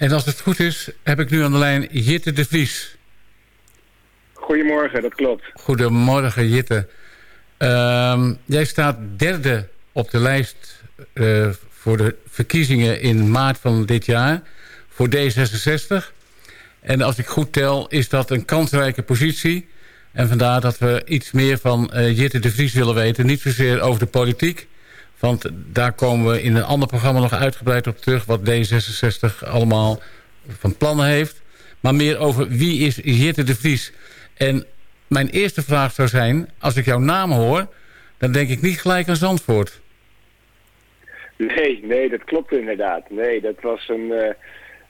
En als het goed is, heb ik nu aan de lijn Jitte de Vries. Goedemorgen, dat klopt. Goedemorgen Jitte. Ehm, jij staat derde op de lijst uh, voor de verkiezingen in maart van dit jaar voor D66. En als ik goed tel, is dat een kansrijke positie. En vandaar dat we iets meer van uh, Jitte de Vries willen weten. Niet zozeer over de politiek. Want daar komen we in een ander programma nog uitgebreid op terug... wat D66 allemaal van plannen heeft. Maar meer over wie is Jitte de Vries. En mijn eerste vraag zou zijn... als ik jouw naam hoor, dan denk ik niet gelijk aan Zandvoort. Nee, nee, dat klopt inderdaad. Nee, dat was een... Uh,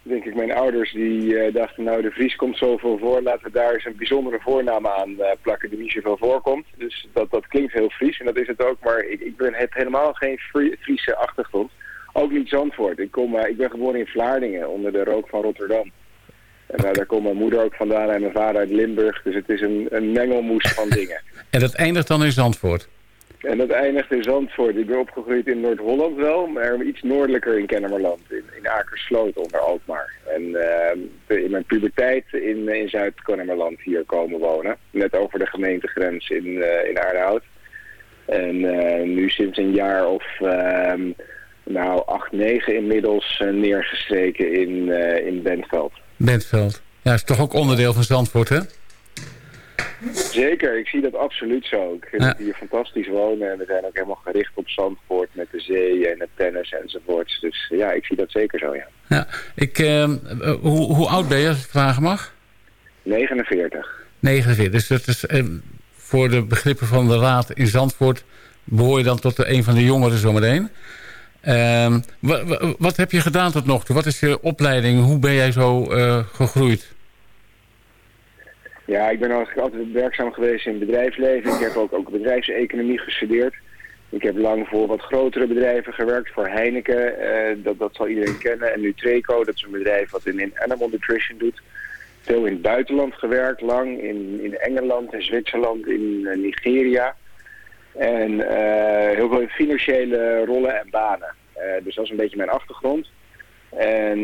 denk ik, mijn ouders die uh, dachten... nou, de Vries komt zoveel voor, laten we daar eens een bijzondere voornaam aan uh, plakken... die niet zoveel voorkomt. Dus dat, dat klinkt heel Fries en dat is het ook. Maar ik, ik ben, heb helemaal geen Friese achtergrond. Ook niet Zandvoort. Ik, kom, ik ben geboren in Vlaardingen, onder de rook van Rotterdam. En daar komt mijn moeder ook vandaan en mijn vader uit Limburg. Dus het is een, een mengelmoes van dingen. en dat eindigt dan in Zandvoort? En dat eindigt in Zandvoort. Ik ben opgegroeid in Noord-Holland wel, maar iets noordelijker in Kennemerland. In, in Akersloot onder Alkmaar. En uh, in mijn puberteit in, in Zuid-Kennemerland hier komen wonen. Net over de gemeentegrens in, uh, in Aardehout. En uh, nu sinds een jaar of ehm, nou, acht, negen inmiddels neergestreken in, in Bentveld. Bentveld. Ja, is toch ook onderdeel van Zandvoort, hè? Zeker, ik zie dat absoluut zo. Ik vind het hier fantastisch wonen en we zijn ook helemaal gericht op Zandvoort met de zee en het tennis enzovoorts. Dus ja, ik zie dat zeker zo, ja. ja ik, uh, hoe, hoe oud ben je, als ik vragen mag? 49. 49, dus dat is uh, voor de begrippen van de raad in Zandvoort... behoor je dan tot de, een van de jongeren zometeen. Uh, wat heb je gedaan tot nog toe? Wat is je opleiding? Hoe ben jij zo uh, gegroeid? Ja, ik ben eigenlijk altijd werkzaam geweest in het bedrijfsleven. Ik heb ook, ook bedrijfseconomie gestudeerd. Ik heb lang voor wat grotere bedrijven gewerkt, voor Heineken, uh, dat, dat zal iedereen kennen. En nu Treco, dat is een bedrijf wat in, in animal nutrition doet. Veel in het buitenland gewerkt, lang in, in Engeland en Zwitserland, in uh, Nigeria. En uh, heel veel financiële rollen en banen. dus dat is een beetje mijn achtergrond. En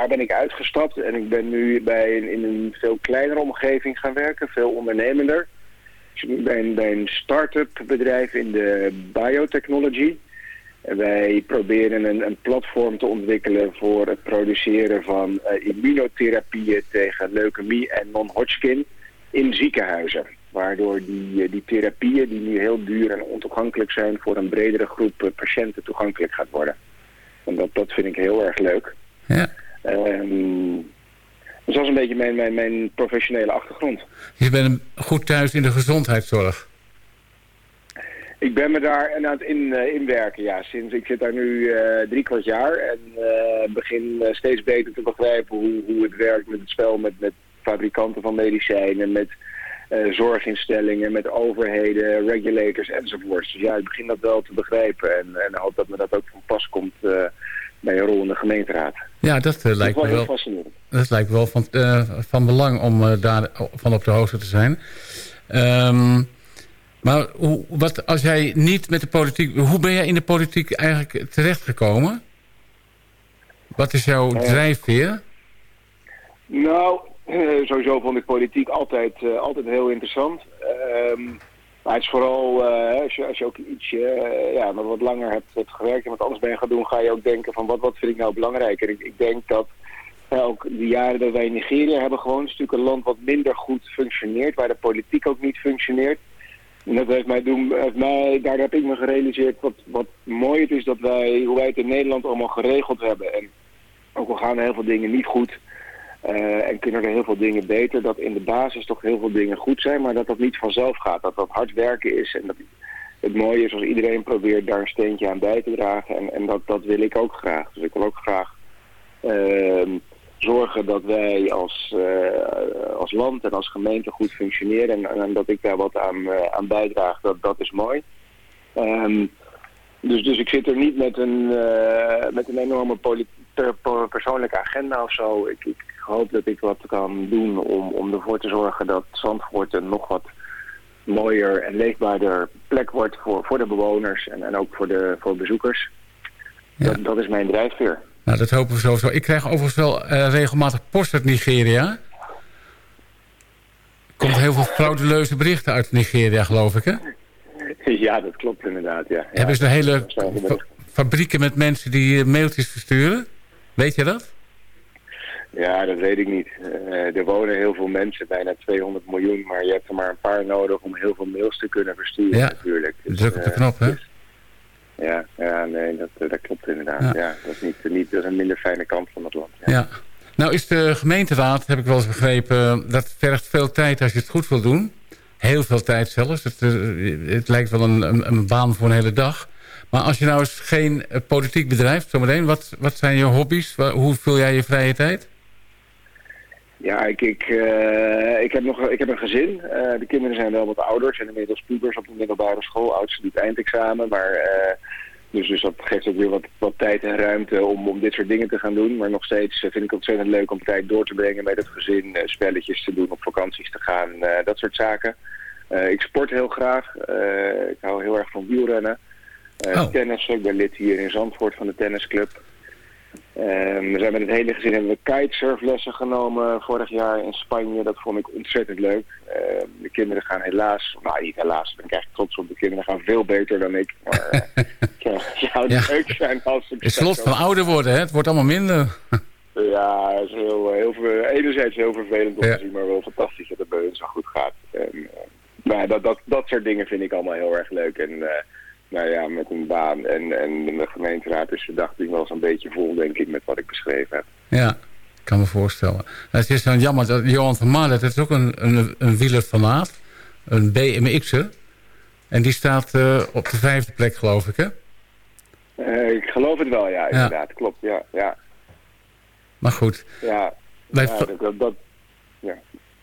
daar ben ik uitgestapt en ik ben nu bij een, in een veel kleinere omgeving gaan werken, veel ondernemender. Ik ben bij een start-up bedrijf in de biotechnology. En wij proberen een, een, platform te ontwikkelen voor het produceren van uh, immunotherapieën tegen leukemie en non-Hodgkin in ziekenhuizen. Waardoor die, uh, die therapieën die nu heel duur en ontoegankelijk zijn voor een bredere groep uh, patiënten toegankelijk gaat worden. En dat, dat vind ik heel erg leuk. Ja. Um, dus dat is een beetje mijn, mijn, mijn professionele achtergrond. Je bent goed thuis in de gezondheidszorg? Ik ben me daar aan het in, uh, inwerken, ja. Sinds ik zit daar nu uh, drie kwart jaar en uh, begin steeds beter te begrijpen hoe, hoe het werkt met het spel met, met fabrikanten van medicijnen, met zorginstellingen, met overheden, regulators enzovoorts. Dus ja, ik begin dat wel te begrijpen en, en hoop dat me dat ook van pas komt bij een rol in de gemeenteraad. Ja, dat uh, lijkt dat me wel. Dat lijkt wel van, uh, van belang om uh, daar van op de hoogte te zijn. Um, maar hoe, wat, als jij niet met de politiek... Hoe ben jij in de politiek eigenlijk terechtgekomen? Wat is jouw drijfveer? Nou, sowieso vond ik politiek altijd, altijd heel interessant. Um, maar het is vooral, uh, als, je, als ook iets uh, ja, wat langer hebt, gewerkt en wat anders ben gaan doen, ga je ook denken van wat, wat vind ik nou belangrijk. En ik, ik denk dat ja, ook de jaren dat wij in Nigeria hebben gewoon, is natuurlijk een land wat minder goed functioneert, waar de politiek ook niet functioneert. En dat heeft mij doen, heeft mij, daar heb ik me gerealiseerd wat, wat mooi het is dat wij, hoe wij het in Nederland allemaal geregeld hebben. En ook al gaan heel veel dingen niet goed, uh, en kunnen er heel veel dingen beter. Dat in de basis toch heel veel dingen goed zijn, maar dat dat niet vanzelf gaat. Dat dat hard werken is en dat het mooie is als iedereen probeert daar een steentje aan bij te dragen. En, en dat, dat wil ik ook graag. Dus ik wil ook graag uh, zorgen dat wij als, uh, als land en als gemeente goed functioneren. En, en dat ik daar wat aan, uh, aan bijdraag, dat, dat is mooi. Um, dus, dus ik zit er niet met een, met een enorme persoonlijke agenda of zo. Ik, ik hoop dat ik wat kan doen om, om ervoor te zorgen dat Zandvoort een nog wat mooier en leefbaarder plek wordt voor, voor de bewoners en, en ook voor de voor bezoekers. Ja. Dat, dat is mijn drijfveer. Nou, dat hopen we sowieso. Ik krijg overigens wel regelmatig post uit Nigeria. Er komt heel veel frauduleuze berichten uit Nigeria, geloof ik, hè? Ja, dat klopt inderdaad, ja. Hebben ze de hele fabrieken met mensen die mailtjes versturen? Weet je dat? Ja, dat weet ik niet. Uh, er wonen heel veel mensen, bijna 200 miljoen, maar je hebt er maar een paar nodig om heel veel mails te kunnen versturen ja, natuurlijk. Dus, druk op de knop, hè? Dus, ja, ja, nee, dat, eh, dat klopt inderdaad. Ja. dat, is niet, niet, dat is een minder fijne kant van het land. Ja. ja. Nou is de gemeenteraad, heb ik wel eens begrepen, dat vergt veel tijd als je het goed wil doen. Heel veel tijd zelfs. Het, eh, het lijkt wel een, een, een, baan voor een hele dag. Maar als je nou eens geen politiek bedrijft, zometeen, wat, wat zijn je hobby's? Hoe vul jij je vrije tijd? Ja, ik, ik, uh, ik, heb nog, ik heb een gezin. Uh, de kinderen zijn wel wat ouder, zijn inmiddels pubers op de middelbare school. Oudste doet eindexamen, maar uh, dus, dus dat geeft ook weer wat, wat tijd en ruimte om, om dit soort dingen te gaan doen. Maar nog steeds vind ik het ontzettend leuk om tijd door te brengen met het gezin. spelletjes te doen, op vakanties te gaan, dat soort zaken. ik sport heel graag. ik hou heel erg van wielrennen. Oh. Tennis, ik ben lid hier in Zandvoort van de tennisclub. Um, we zijn met het hele gezin hebben we kitesurflessen genomen vorig jaar in Spanje. Dat vond ik ontzettend leuk. Uh, de kinderen gaan helaas, nou niet helaas, ben ik echt trots op. De kinderen gaan veel beter dan ik. Maar uh, ja, het zou ja. leuk zijn als het... Het slot van ouder worden, hè? Het wordt allemaal minder. ja, het is heel, heel, enerzijds heel vervelend om te zien, maar wel fantastisch dat het bij hun zo goed gaat. En, uh, nou, dat, dat, dat soort dingen vind ik allemaal heel erg leuk. En nou ja, met een baan en, en de gemeenteraad is de dagding wel zo'n beetje vol, denk ik, met wat ik beschreven heb. Ja, ik kan me voorstellen. Nou, het is dan jammer dat Johan van Marlet, dat is ook een, een, een wielerfanaat, een BMX'er. En die staat uh, op de vijfde plek, geloof ik, hè? Uh, ik geloof het wel, ja, inderdaad. Ja. Klopt, ja, ja. Maar goed. Ja, ja dat, dat, ja.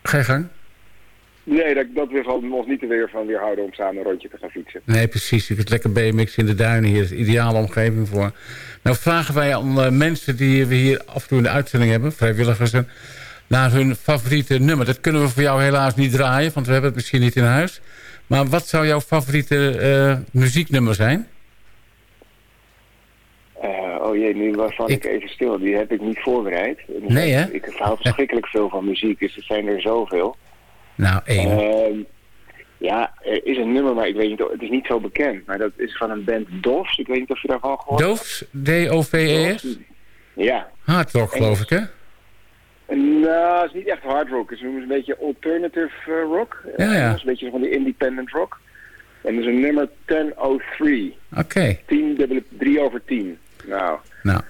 Ga je gang. Nee, dat, dat we ons niet te weer van weerhouden om samen een rondje te gaan fietsen. Nee, precies. Je kunt lekker BMX in de duinen hier. is de ideale omgeving voor. Nou vragen wij aan uh, mensen die we hier af en toe in de uitzending hebben, vrijwilligers, naar hun favoriete nummer. Dat kunnen we voor jou helaas niet draaien, want we hebben het misschien niet in huis. Maar wat zou jouw favoriete uh, muzieknummer zijn? Uh, oh jee, nu val ik... ik even stil. Die heb ik niet voorbereid. Nee, hè? Ik hou verschrikkelijk veel van muziek, dus er zijn er zoveel. Nou, één. Uh, ja, er is een nummer, maar ik weet niet, het is niet zo bekend. Maar dat is van een band Doves. Ik weet niet of je daarvan gehoord hebt. Doves? D-O-V-E-S? Ja. Hard rock, geloof ik, hè? Nou, het is niet echt hard rock. Noemen het een beetje alternative uh, rock. Ja, ja. Is een beetje van die independent rock. En dat is een nummer 1003. Oké. Okay. 10, 3 over 10. Nou. Nou.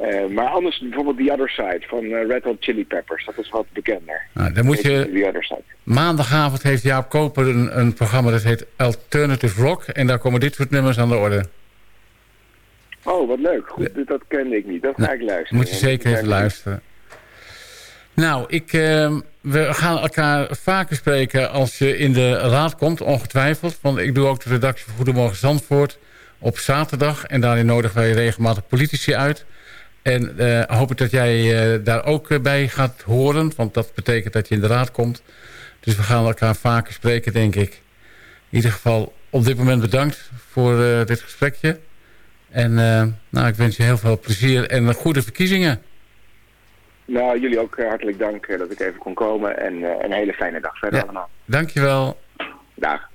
Uh, maar anders bijvoorbeeld The Other Side van uh, Red Hot Chili Peppers. Dat is wat bekender. Nou, dan moet je... The Other Side. Maandagavond heeft Jaap Koper een, een, programma dat heet Alternative Rock. En daar komen dit soort nummers aan de orde. Oh, wat leuk. Goed, dat kende ik niet. Dat ga nou, ik luisteren. Moet je zeker even luisteren. Nou, ik, uh, we gaan elkaar vaker spreken als je in de raad komt, ongetwijfeld. Want ik doe ook de redactie van Goedemorgen Zandvoort op zaterdag. En daarin nodigen wij regelmatig politici uit... En uh, hoop ik dat jij uh, daar ook uh, bij gaat horen. Want dat betekent dat je in de raad komt. Dus we gaan elkaar vaker spreken, denk ik. In ieder geval op dit moment bedankt voor dit gesprekje. En nou, ik wens je heel veel plezier en goede verkiezingen. Nou, jullie ook hartelijk dank dat ik even kon komen. En een hele fijne dag verder ja, allemaal. Dankjewel. Dag.